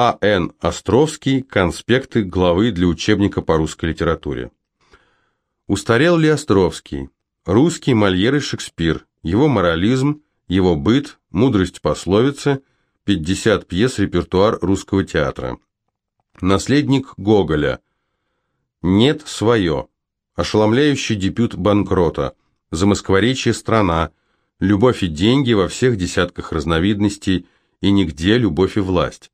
А.Н. Островский. Конспекты главы для учебника по русской литературе. Устарел ли Островский? Русский Мольер и Шекспир. Его морализм, его быт, мудрость пословицы, 50 пьес репертуар русского театра. Наследник Гоголя. Нет свое. Ошеломляющий дебют банкрота. Замоскворечье страна. Любовь и деньги во всех десятках разновидностей и нигде любовь и власть.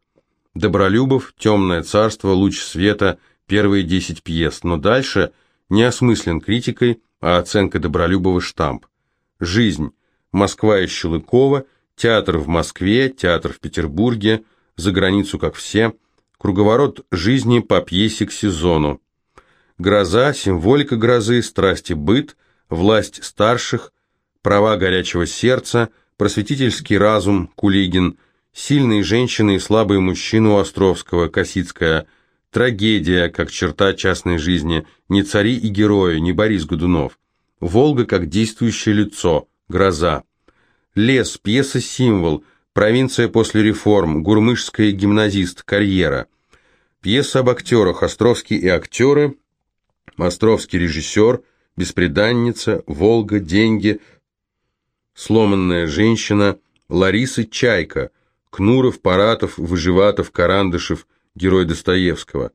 Добролюбов, Темное царство, Луч света, первые десять пьес, но дальше не осмыслен критикой, а оценка Добролюбова штамп. Жизнь. Москва и Щелыкова, театр в Москве, театр в Петербурге, за границу как все, круговорот жизни по пьесе к сезону. Гроза, символика грозы, страсти быт, власть старших, права горячего сердца, просветительский разум, Кулигин, Сильные женщины и слабые мужчины у Островского, Косицкая, трагедия, как черта частной жизни, не цари и герои, не Борис Годунов, Волга как действующее лицо, гроза, лес, пьеса-символ, провинция после реформ, гурмышская гимназист, карьера, пьеса об актерах, Островский и актеры, Островский режиссер, беспреданница, Волга, деньги, сломанная женщина, Лариса Чайка – Кнуров, Паратов, Выживатов, Карандышев, герой Достоевского.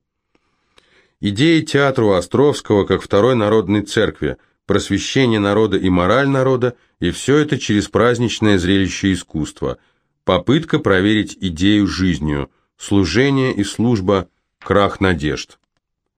Идеи театра у Островского как второй народной церкви, просвещение народа и мораль народа, и все это через праздничное зрелище искусства. Попытка проверить идею жизнью, служение и служба, крах надежд.